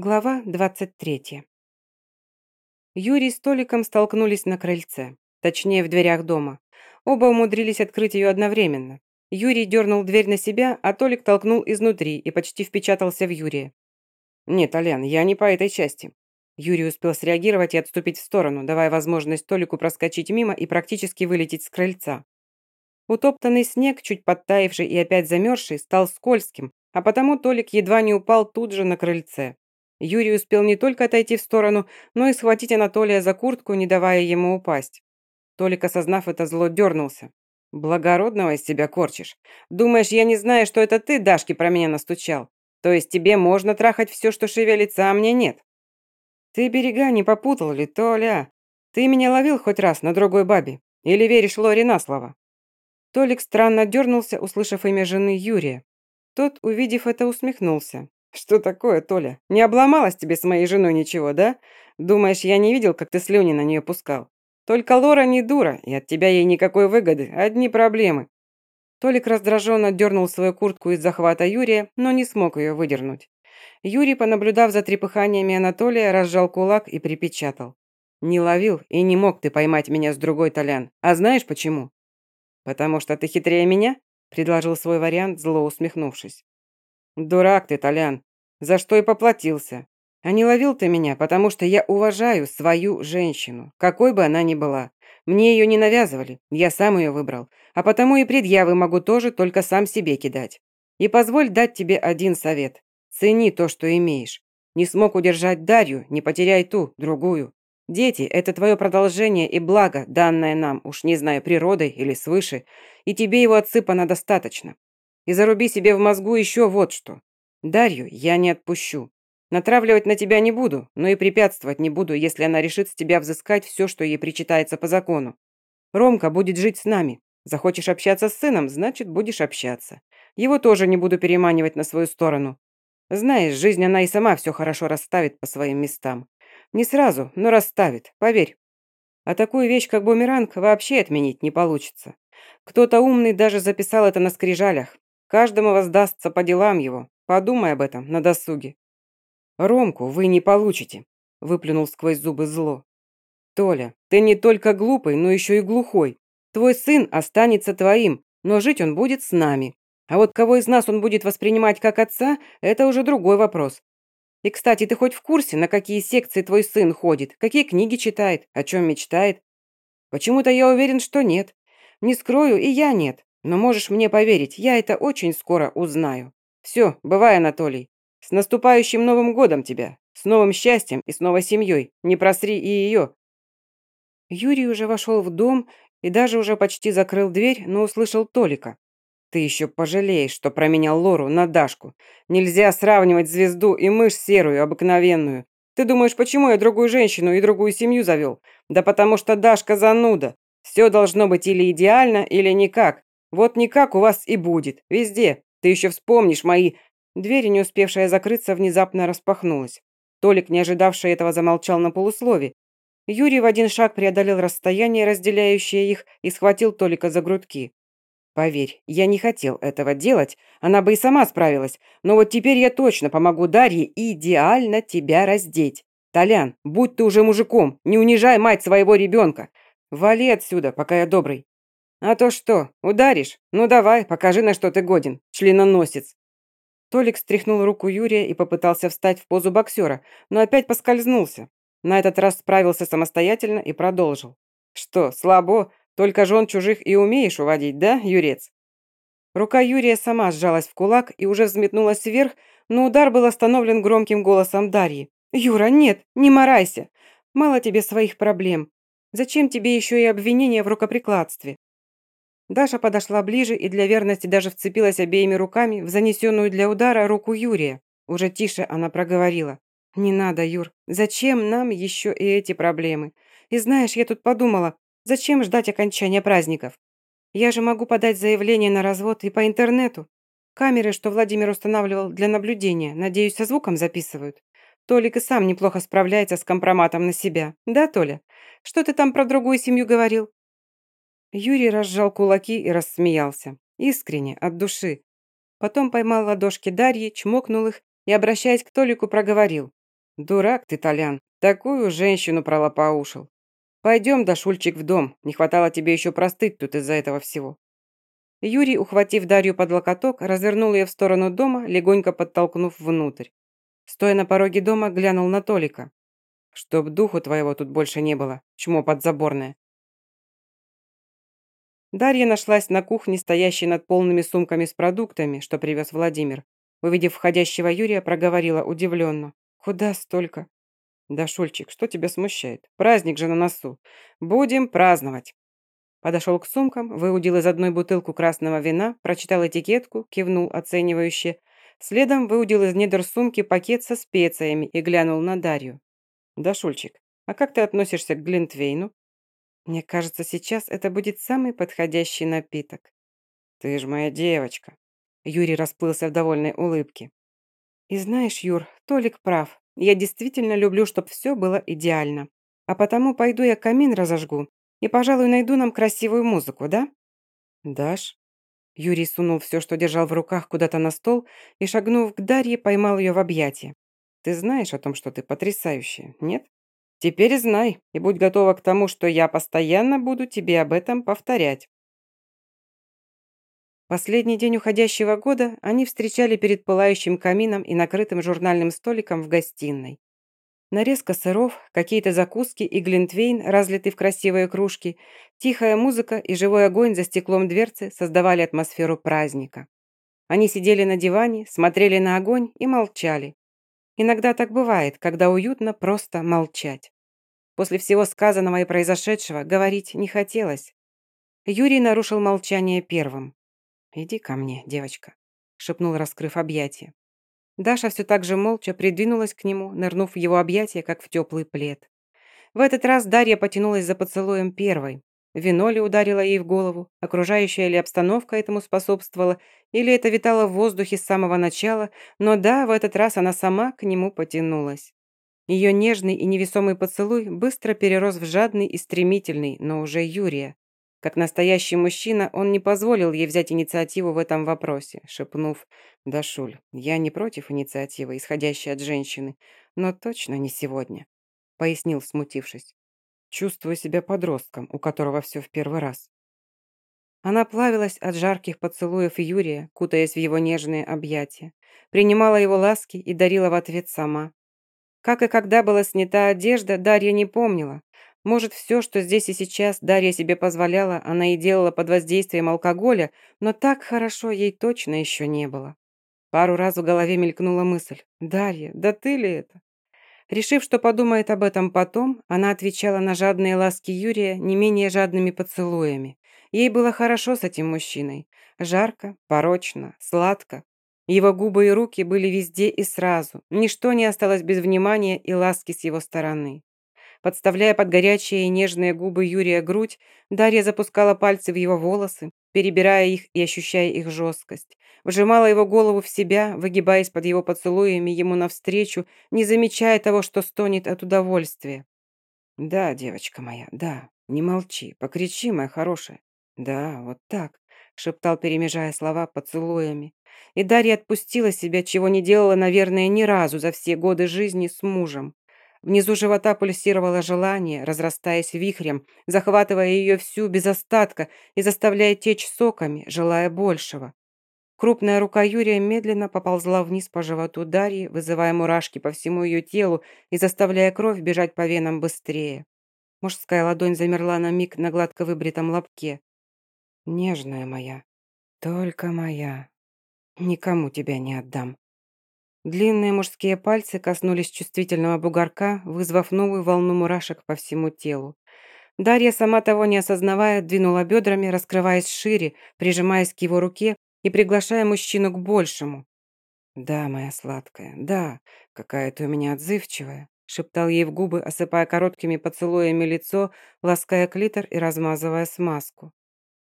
Глава 23. Юрий с Толиком столкнулись на крыльце, точнее в дверях дома. Оба умудрились открыть ее одновременно. Юрий дернул дверь на себя, а Толик толкнул изнутри и почти впечатался в Юрия. «Нет, Алян, я не по этой части». Юрий успел среагировать и отступить в сторону, давая возможность Толику проскочить мимо и практически вылететь с крыльца. Утоптанный снег, чуть подтаивший и опять замерзший, стал скользким, а потому Толик едва не упал тут же на крыльце. Юрий успел не только отойти в сторону, но и схватить Анатолия за куртку, не давая ему упасть. Толик, осознав это зло, дернулся. «Благородного из себя корчишь. Думаешь, я не знаю, что это ты, Дашке, про меня настучал? То есть тебе можно трахать все, что шевелится, а мне нет?» «Ты берега не попутал ли, Толя? Ты меня ловил хоть раз на другой бабе? Или веришь Лоре на слово?» Толик странно дернулся, услышав имя жены Юрия. Тот, увидев это, усмехнулся. «Что такое, Толя? Не обломалось тебе с моей женой ничего, да? Думаешь, я не видел, как ты слюни на нее пускал? Только Лора не дура, и от тебя ей никакой выгоды, одни проблемы». Толик раздраженно дернул свою куртку из захвата Юрия, но не смог ее выдернуть. Юрий, понаблюдав за трепыханиями Анатолия, разжал кулак и припечатал. «Не ловил и не мог ты поймать меня с другой, Толян. А знаешь почему?» «Потому что ты хитрее меня?» – предложил свой вариант, зло усмехнувшись. «Дурак ты, Толян, за что и поплатился. А не ловил ты меня, потому что я уважаю свою женщину, какой бы она ни была. Мне ее не навязывали, я сам ее выбрал, а потому и предъявы могу тоже только сам себе кидать. И позволь дать тебе один совет. Цени то, что имеешь. Не смог удержать Дарью, не потеряй ту, другую. Дети – это твое продолжение и благо, данное нам, уж не знаю, природой или свыше, и тебе его отсыпано достаточно. И заруби себе в мозгу еще вот что. Дарью я не отпущу. Натравливать на тебя не буду, но и препятствовать не буду, если она решит с тебя взыскать все, что ей причитается по закону. Ромка будет жить с нами. Захочешь общаться с сыном, значит, будешь общаться. Его тоже не буду переманивать на свою сторону. Знаешь, жизнь она и сама все хорошо расставит по своим местам. Не сразу, но расставит, поверь. А такую вещь, как бумеранг, вообще отменить не получится. Кто-то умный даже записал это на скрижалях. Каждому воздастся по делам его. Подумай об этом на досуге. Ромку вы не получите, выплюнул сквозь зубы зло. Толя, ты не только глупый, но еще и глухой. Твой сын останется твоим, но жить он будет с нами. А вот кого из нас он будет воспринимать как отца, это уже другой вопрос. И, кстати, ты хоть в курсе, на какие секции твой сын ходит, какие книги читает, о чем мечтает? Почему-то я уверен, что нет. Не скрою, и я нет. Но можешь мне поверить, я это очень скоро узнаю. Все, бывай, Анатолий. С наступающим Новым годом тебя. С новым счастьем и с новой семьей. Не просри и ее. Юрий уже вошел в дом и даже уже почти закрыл дверь, но услышал Толика. Ты еще пожалеешь, что променял Лору на Дашку. Нельзя сравнивать звезду и мышь серую, обыкновенную. Ты думаешь, почему я другую женщину и другую семью завел? Да потому что Дашка зануда. Все должно быть или идеально, или никак. Вот никак у вас и будет. Везде. Ты еще вспомнишь мои...» Дверь, не успевшая закрыться, внезапно распахнулась. Толик, не ожидавший этого, замолчал на полуслове. Юрий в один шаг преодолел расстояние, разделяющее их, и схватил Толика за грудки. «Поверь, я не хотел этого делать, она бы и сама справилась, но вот теперь я точно помогу Дарье идеально тебя раздеть. Толян, будь ты уже мужиком, не унижай мать своего ребенка. Вали отсюда, пока я добрый. «А то что, ударишь? Ну давай, покажи, на что ты годен, членоносец». Толик стряхнул руку Юрия и попытался встать в позу боксера, но опять поскользнулся. На этот раз справился самостоятельно и продолжил. «Что, слабо? Только жен чужих и умеешь уводить, да, Юрец?» Рука Юрия сама сжалась в кулак и уже взметнулась вверх, но удар был остановлен громким голосом Дарьи. «Юра, нет, не морайся. Мало тебе своих проблем. Зачем тебе еще и обвинения в рукоприкладстве? Даша подошла ближе и для верности даже вцепилась обеими руками в занесенную для удара руку Юрия. Уже тише она проговорила. «Не надо, Юр. Зачем нам еще и эти проблемы? И знаешь, я тут подумала, зачем ждать окончания праздников? Я же могу подать заявление на развод и по интернету. Камеры, что Владимир устанавливал для наблюдения, надеюсь, со звуком записывают. Толик и сам неплохо справляется с компроматом на себя. Да, Толя? Что ты там про другую семью говорил? Юрий разжал кулаки и рассмеялся. Искренне, от души. Потом поймал ладошки Дарьи, чмокнул их и, обращаясь к Толику, проговорил. «Дурак ты, Толян, такую женщину пролопоушил. Пойдем, Дашульчик, в дом, не хватало тебе еще простыть тут из-за этого всего». Юрий, ухватив Дарью под локоток, развернул ее в сторону дома, легонько подтолкнув внутрь. Стоя на пороге дома, глянул на Толика. «Чтоб духу твоего тут больше не было, чмо подзаборное». Дарья нашлась на кухне, стоящей над полными сумками с продуктами, что привез Владимир. Увидев входящего Юрия, проговорила удивленно. «Куда столько?» «Да, Шульчик, что тебя смущает? Праздник же на носу. Будем праздновать!» Подошел к сумкам, выудил из одной бутылку красного вина, прочитал этикетку, кивнул оценивающе. Следом выудил из недр сумки пакет со специями и глянул на Дарью. «Да, Шульчик, а как ты относишься к Глинтвейну?» «Мне кажется, сейчас это будет самый подходящий напиток». «Ты ж моя девочка», Юрий расплылся в довольной улыбке. «И знаешь, Юр, Толик прав. Я действительно люблю, чтобы все было идеально. А потому пойду я камин разожгу и, пожалуй, найду нам красивую музыку, да?» «Дашь?» Юрий сунул все, что держал в руках, куда-то на стол и, шагнув к Дарье, поймал ее в объятия. «Ты знаешь о том, что ты потрясающая, нет? Теперь знай и будь готова к тому, что я постоянно буду тебе об этом повторять». Последний день уходящего года они встречали перед пылающим камином и накрытым журнальным столиком в гостиной. Нарезка сыров, какие-то закуски и глинтвейн, разлитый в красивые кружки, тихая музыка и живой огонь за стеклом дверцы создавали атмосферу праздника. Они сидели на диване, смотрели на огонь и молчали. Иногда так бывает, когда уютно просто молчать. После всего сказанного и произошедшего говорить не хотелось. Юрий нарушил молчание первым. «Иди ко мне, девочка», — шепнул, раскрыв объятия. Даша все так же молча придвинулась к нему, нырнув в его объятия, как в теплый плед. В этот раз Дарья потянулась за поцелуем первой. Вино ли ударило ей в голову, окружающая ли обстановка этому способствовала, или это витало в воздухе с самого начала, но да, в этот раз она сама к нему потянулась. Ее нежный и невесомый поцелуй быстро перерос в жадный и стремительный, но уже Юрия. Как настоящий мужчина, он не позволил ей взять инициативу в этом вопросе, шепнув «Дашуль, я не против инициативы, исходящей от женщины, но точно не сегодня», пояснил, смутившись. «Чувствую себя подростком, у которого все в первый раз». Она плавилась от жарких поцелуев Юрия, кутаясь в его нежные объятия, принимала его ласки и дарила в ответ сама. Как и когда была снята одежда, Дарья не помнила, может, все, что здесь и сейчас Дарья себе позволяла, она и делала под воздействием алкоголя, но так хорошо ей точно еще не было. Пару раз в голове мелькнула мысль «Дарья, да ты ли это?» Решив, что подумает об этом потом, она отвечала на жадные ласки Юрия не менее жадными поцелуями. Ей было хорошо с этим мужчиной. Жарко, порочно, сладко. Его губы и руки были везде и сразу. Ничто не осталось без внимания и ласки с его стороны. Подставляя под горячие и нежные губы Юрия грудь, Дарья запускала пальцы в его волосы, перебирая их и ощущая их жесткость. Вжимала его голову в себя, выгибаясь под его поцелуями ему навстречу, не замечая того, что стонет от удовольствия. «Да, девочка моя, да, не молчи, покричи, моя хорошая. Да, вот так», — шептал, перемежая слова поцелуями. И Дарья отпустила себя, чего не делала, наверное, ни разу за все годы жизни с мужем. Внизу живота пульсировало желание, разрастаясь вихрем, захватывая ее всю без остатка и заставляя течь соками, желая большего. Крупная рука Юрия медленно поползла вниз по животу Дарьи, вызывая мурашки по всему ее телу и заставляя кровь бежать по венам быстрее. Мужская ладонь замерла на миг на гладко выбритом лобке. «Нежная моя, только моя, никому тебя не отдам». Длинные мужские пальцы коснулись чувствительного бугорка, вызвав новую волну мурашек по всему телу. Дарья, сама того не осознавая, двинула бедрами, раскрываясь шире, прижимаясь к его руке и приглашая мужчину к большему. «Да, моя сладкая, да, какая ты у меня отзывчивая», шептал ей в губы, осыпая короткими поцелуями лицо, лаская клитор и размазывая смазку.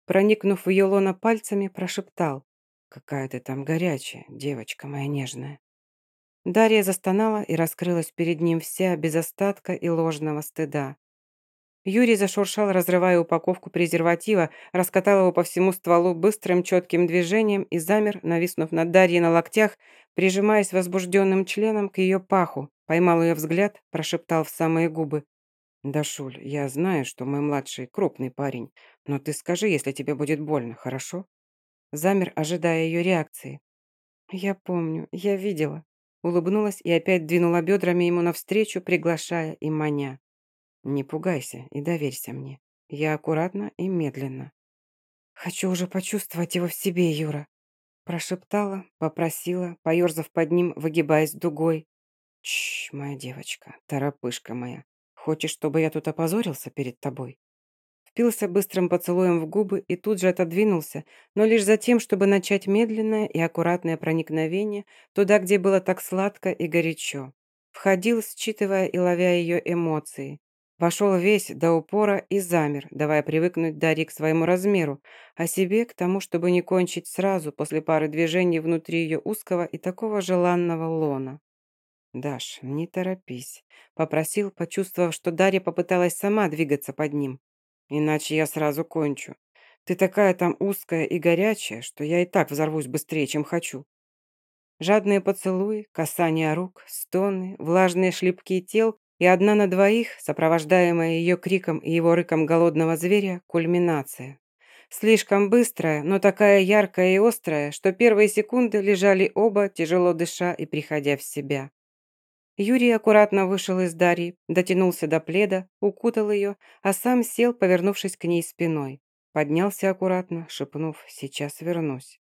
Проникнув в ее лоно пальцами, прошептал. «Какая ты там горячая, девочка моя нежная». Дарья застонала и раскрылась перед ним вся, без остатка и ложного стыда. Юрий зашуршал, разрывая упаковку презерватива, раскатал его по всему стволу быстрым четким движением и замер, нависнув над Дарьей на локтях, прижимаясь возбужденным членом к ее паху, Поймал ее взгляд, прошептал в самые губы. «Дашуль, я знаю, что мой младший крупный парень, но ты скажи, если тебе будет больно, хорошо?» Замер, ожидая ее реакции. «Я помню, я видела». Улыбнулась и опять двинула бедрами ему навстречу, приглашая и маня. «Не пугайся и доверься мне. Я аккуратно и медленно». «Хочу уже почувствовать его в себе, Юра», прошептала, попросила, поерзав под ним, выгибаясь дугой. «Чш, моя девочка, торопышка моя, хочешь, чтобы я тут опозорился перед тобой?» Впился быстрым поцелуем в губы и тут же отодвинулся, но лишь за тем, чтобы начать медленное и аккуратное проникновение туда, где было так сладко и горячо. Входил, считывая и ловя ее эмоции. Вошел весь до упора и замер, давая привыкнуть Дарье к своему размеру, а себе к тому, чтобы не кончить сразу после пары движений внутри ее узкого и такого желанного лона. «Даш, не торопись», — попросил, почувствовав, что Дарья попыталась сама двигаться под ним. «Иначе я сразу кончу. Ты такая там узкая и горячая, что я и так взорвусь быстрее, чем хочу». Жадные поцелуи, касания рук, стоны, влажные шлепки тел и одна на двоих, сопровождаемая ее криком и его рыком голодного зверя, кульминация. Слишком быстрая, но такая яркая и острая, что первые секунды лежали оба, тяжело дыша и приходя в себя. Юрий аккуратно вышел из Дарьи, дотянулся до пледа, укутал ее, а сам сел, повернувшись к ней спиной. Поднялся аккуратно, шепнув «сейчас вернусь».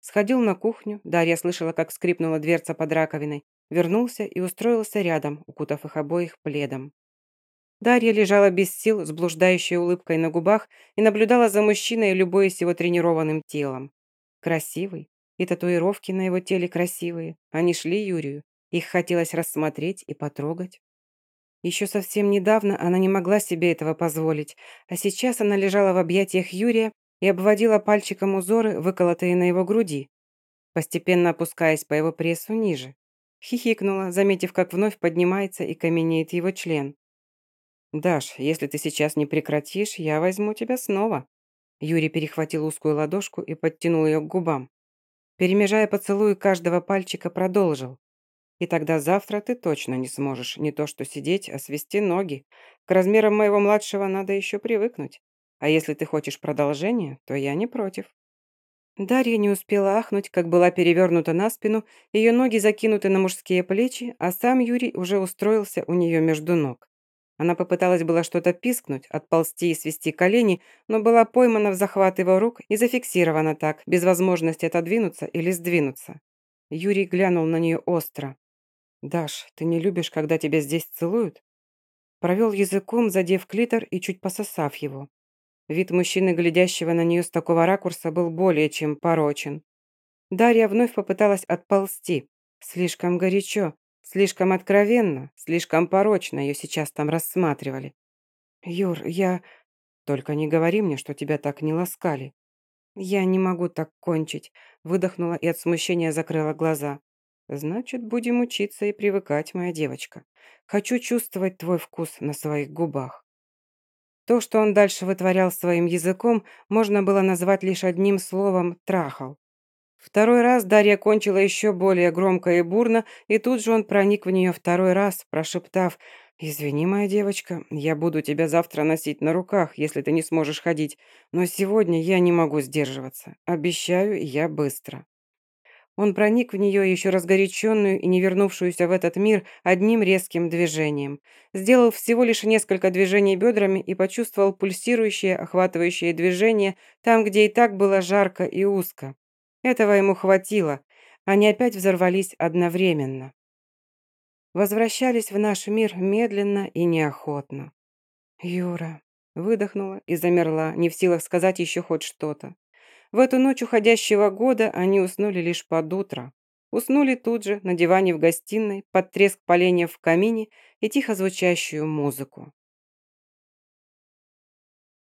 Сходил на кухню, Дарья слышала, как скрипнула дверца под раковиной, вернулся и устроился рядом, укутав их обоих пледом. Дарья лежала без сил, с блуждающей улыбкой на губах и наблюдала за мужчиной, любуясь его тренированным телом. Красивый, и татуировки на его теле красивые, они шли Юрию, их хотелось рассмотреть и потрогать. Еще совсем недавно она не могла себе этого позволить, а сейчас она лежала в объятиях Юрия и обводила пальчиком узоры, выколотые на его груди, постепенно опускаясь по его прессу ниже. Хихикнула, заметив, как вновь поднимается и каменеет его член. «Даш, если ты сейчас не прекратишь, я возьму тебя снова». Юрий перехватил узкую ладошку и подтянул ее к губам. Перемежая поцелуи каждого пальчика, продолжил. И тогда завтра ты точно не сможешь не то что сидеть, а свести ноги. К размерам моего младшего надо еще привыкнуть. А если ты хочешь продолжения, то я не против». Дарья не успела ахнуть, как была перевернута на спину, ее ноги закинуты на мужские плечи, а сам Юрий уже устроился у нее между ног. Она попыталась было что-то пискнуть, отползти и свести колени, но была поймана в захват его рук и зафиксирована так, без возможности отодвинуться или сдвинуться. Юрий глянул на нее остро. «Даш, ты не любишь, когда тебя здесь целуют?» Провел языком, задев клитор и чуть пососав его. Вид мужчины, глядящего на нее с такого ракурса, был более чем порочен. Дарья вновь попыталась отползти. Слишком горячо, слишком откровенно, слишком порочно ее сейчас там рассматривали. «Юр, я...» «Только не говори мне, что тебя так не ласкали». «Я не могу так кончить», выдохнула и от смущения закрыла глаза. «Значит, будем учиться и привыкать, моя девочка. Хочу чувствовать твой вкус на своих губах». То, что он дальше вытворял своим языком, можно было назвать лишь одним словом «трахал». Второй раз Дарья кончила еще более громко и бурно, и тут же он проник в нее второй раз, прошептав «Извини, моя девочка, я буду тебя завтра носить на руках, если ты не сможешь ходить, но сегодня я не могу сдерживаться. Обещаю, я быстро». Он проник в нее еще разгоряченную и не вернувшуюся в этот мир одним резким движением. Сделал всего лишь несколько движений бедрами и почувствовал пульсирующее, охватывающее движение там, где и так было жарко и узко. Этого ему хватило. Они опять взорвались одновременно. Возвращались в наш мир медленно и неохотно. «Юра», выдохнула и замерла, не в силах сказать еще хоть что-то. В эту ночь уходящего года они уснули лишь под утро. Уснули тут же, на диване в гостиной, под треск поленьев в камине и тихо звучащую музыку.